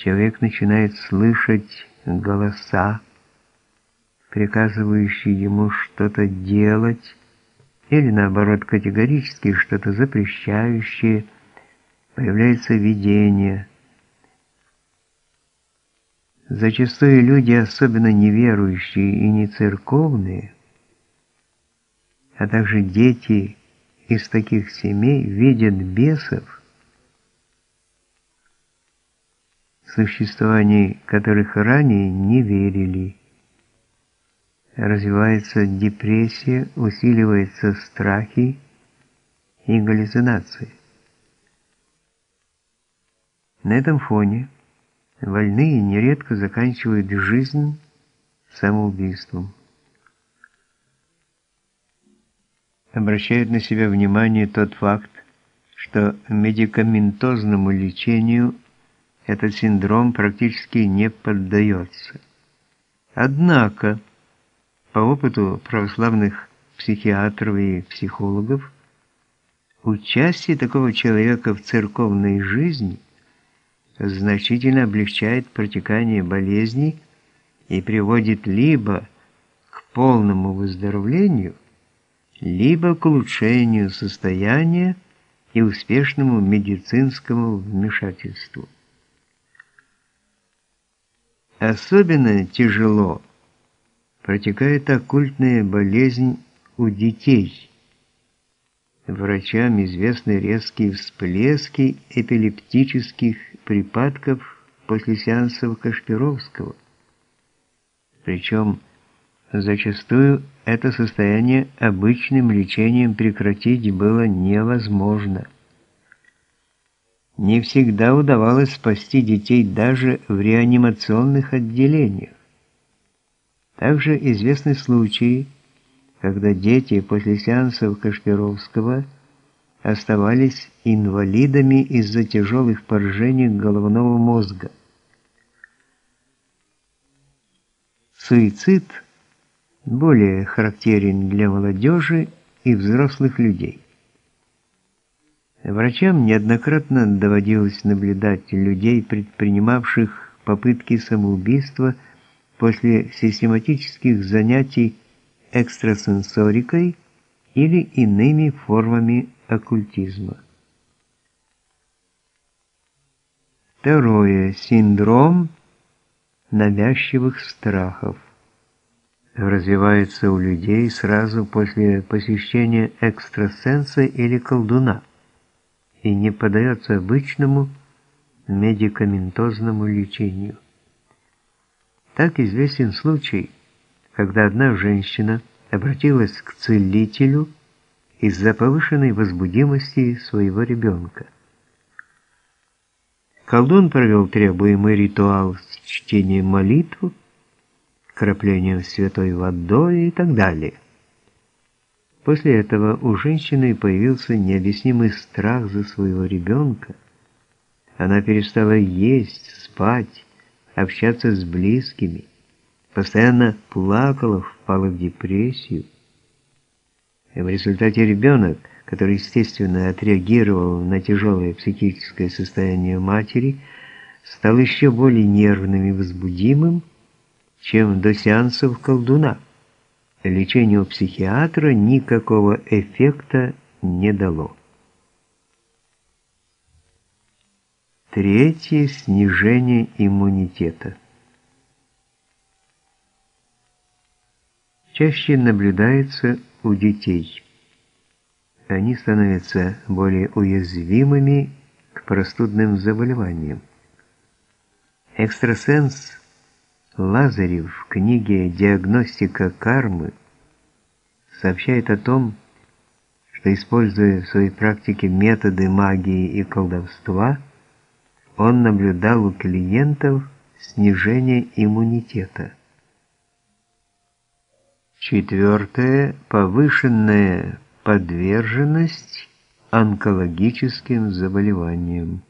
человек начинает слышать голоса, приказывающие ему что-то делать, или наоборот категорически что-то запрещающее, появляется видение. Зачастую люди, особенно неверующие и не церковные, а также дети из таких семей видят бесов, в существовании которых ранее не верили развивается депрессия, усиливаются страхи и галлюцинации. На этом фоне больные нередко заканчивают жизнь самоубийством. Обращает на себя внимание тот факт, что медикаментозному лечению этот синдром практически не поддается. Однако, по опыту православных психиатров и психологов, участие такого человека в церковной жизни значительно облегчает протекание болезни и приводит либо к полному выздоровлению, либо к улучшению состояния и успешному медицинскому вмешательству. Особенно тяжело протекает оккультная болезнь у детей. Врачам известны резкие всплески эпилептических припадков после сеансов Кашпировского. Причем зачастую это состояние обычным лечением прекратить было невозможно. Не всегда удавалось спасти детей даже в реанимационных отделениях. Также известны случаи, когда дети после сеансов Кашпировского оставались инвалидами из-за тяжелых поражений головного мозга. Суицид более характерен для молодежи и взрослых людей. Врачам неоднократно доводилось наблюдать людей, предпринимавших попытки самоубийства – после систематических занятий экстрасенсорикой или иными формами оккультизма. Второе. Синдром навязчивых страхов. Развивается у людей сразу после посещения экстрасенса или колдуна и не поддается обычному медикаментозному лечению. Так известен случай, когда одна женщина обратилась к целителю из-за повышенной возбудимости своего ребенка. Колдун провел требуемый ритуал с чтением молитв, краплением святой водой и так далее. После этого у женщины появился необъяснимый страх за своего ребенка. Она перестала есть, спать, общаться с близкими, постоянно плакала, впала в депрессию. И в результате ребенок, который, естественно, отреагировал на тяжелое психическое состояние матери, стал еще более нервным и возбудимым, чем до сеансов колдуна. Лечение у психиатра никакого эффекта не дало. Третье – снижение иммунитета. Чаще наблюдается у детей. Они становятся более уязвимыми к простудным заболеваниям. Экстрасенс Лазарев в книге «Диагностика кармы» сообщает о том, что, используя в своей практике методы магии и колдовства – он наблюдал у клиентов снижение иммунитета. Четвертое. Повышенная подверженность онкологическим заболеваниям.